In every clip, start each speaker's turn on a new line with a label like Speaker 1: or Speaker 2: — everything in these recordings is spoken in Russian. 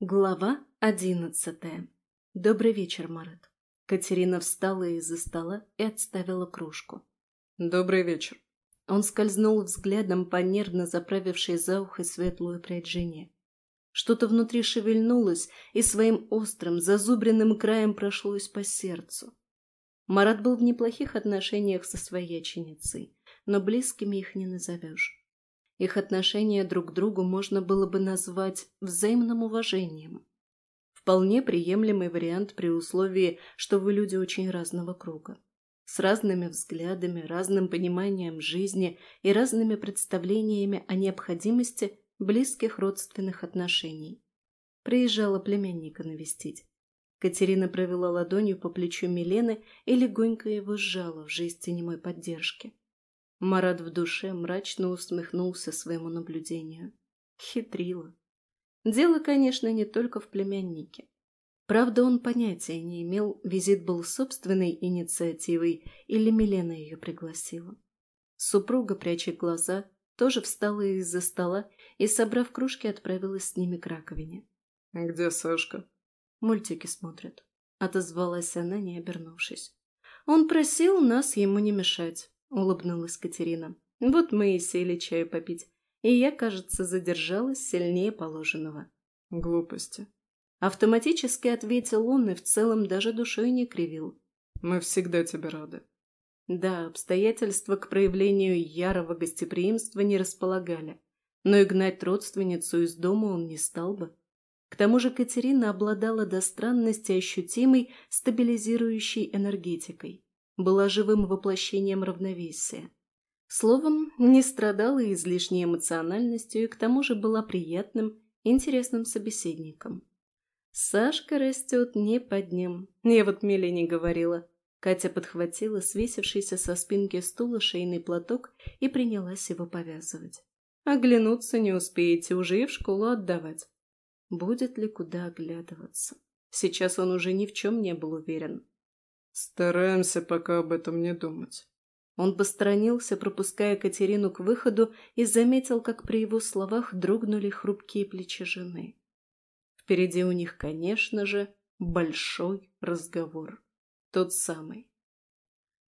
Speaker 1: Глава одиннадцатая. Добрый вечер, Марат. Катерина встала из-за стола и отставила кружку.
Speaker 2: Добрый вечер.
Speaker 1: Он скользнул взглядом по нервно заправившей за ухо светлую прядь жене. Что-то внутри шевельнулось и своим острым, зазубренным краем прошлось по сердцу. Марат был в неплохих отношениях со свояченицей, но близкими их не назовешь. Их отношение друг к другу можно было бы назвать взаимным уважением. Вполне приемлемый вариант при условии, что вы люди очень разного круга. С разными взглядами, разным пониманием жизни и разными представлениями о необходимости близких родственных отношений. Приезжала племянника навестить. Катерина провела ладонью по плечу Милены и легонько его сжала в жесте немой поддержки. Марат в душе мрачно усмехнулся своему наблюдению. Хитрила. Дело, конечно, не только в племяннике. Правда, он понятия не имел, визит был собственной инициативой или Милена ее пригласила. Супруга, пряча глаза, тоже встала из-за стола и, собрав кружки, отправилась с ними к раковине.
Speaker 2: «Где Сашка?»
Speaker 1: «Мультики смотрят», — отозвалась она, не обернувшись. «Он просил нас ему не мешать. — улыбнулась Катерина. «Вот мы и сели чаю попить, и я, кажется, задержалась сильнее положенного».
Speaker 2: «Глупости».
Speaker 1: Автоматически ответил он и в целом даже душой не кривил.
Speaker 2: «Мы всегда тебе рады».
Speaker 1: Да, обстоятельства к проявлению ярого гостеприимства не располагали, но и гнать родственницу из дома он не стал бы. К тому же Катерина обладала до странности ощутимой стабилизирующей энергетикой была живым воплощением равновесия. Словом, не страдала излишней эмоциональностью и к тому же была приятным, интересным собеседником. Сашка растет не под ним. Я вот Милене говорила. Катя подхватила свесившийся со спинки стула шейный платок и принялась его повязывать. Оглянуться не успеете, уже и в школу отдавать. Будет ли куда оглядываться? Сейчас он уже ни в чем не был уверен.
Speaker 2: Стараемся пока об этом не думать.
Speaker 1: Он посторонился, пропуская Катерину к выходу, и заметил, как при его словах дрогнули хрупкие плечи жены. Впереди у них, конечно же, большой разговор. Тот самый.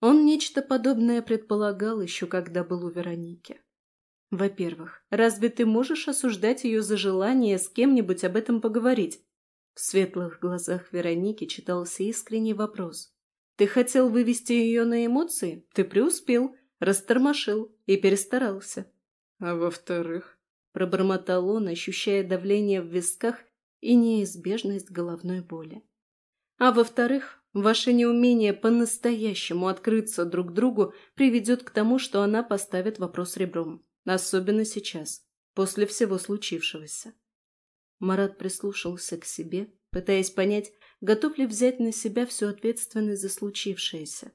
Speaker 1: Он нечто подобное предполагал еще, когда был у Вероники. Во-первых, разве ты можешь осуждать ее за желание с кем-нибудь об этом поговорить? В светлых глазах Вероники читался искренний вопрос. Ты хотел вывести ее на эмоции? Ты преуспел, растормошил и перестарался.
Speaker 2: А во-вторых,
Speaker 1: пробормотал он, ощущая давление в висках и неизбежность головной боли. А во-вторых, ваше неумение по-настоящему открыться друг другу приведет к тому, что она поставит вопрос ребром. Особенно сейчас, после всего случившегося. Марат прислушался к себе, пытаясь понять, готов ли взять на себя всю ответственность за случившееся.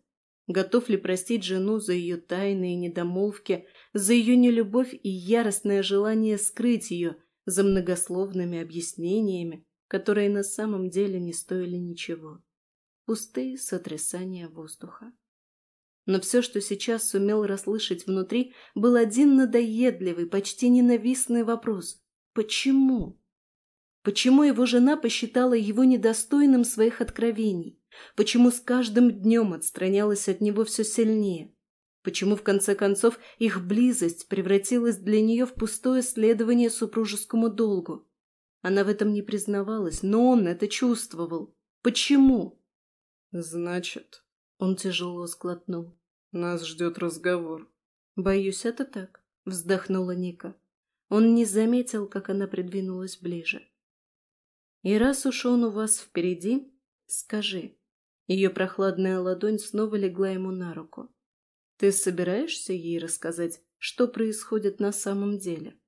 Speaker 1: Готов ли простить жену за ее тайные недомолвки, за ее нелюбовь и яростное желание скрыть ее, за многословными объяснениями, которые на самом деле не стоили ничего. Пустые сотрясания воздуха. Но все, что сейчас сумел расслышать внутри, был один надоедливый, почти ненавистный вопрос. Почему? Почему его жена посчитала его недостойным своих откровений? Почему с каждым днем отстранялась от него все сильнее? Почему, в конце концов, их близость превратилась для нее в пустое следование супружескому долгу? Она в этом не признавалась, но он это чувствовал. Почему?
Speaker 2: Значит,
Speaker 1: он тяжело сглотнул.
Speaker 2: Нас ждет разговор.
Speaker 1: Боюсь, это так, вздохнула Ника. Он не заметил, как она придвинулась ближе. И раз уж он у вас впереди, скажи. Ее прохладная ладонь снова легла ему на руку. Ты собираешься ей рассказать, что происходит на самом деле?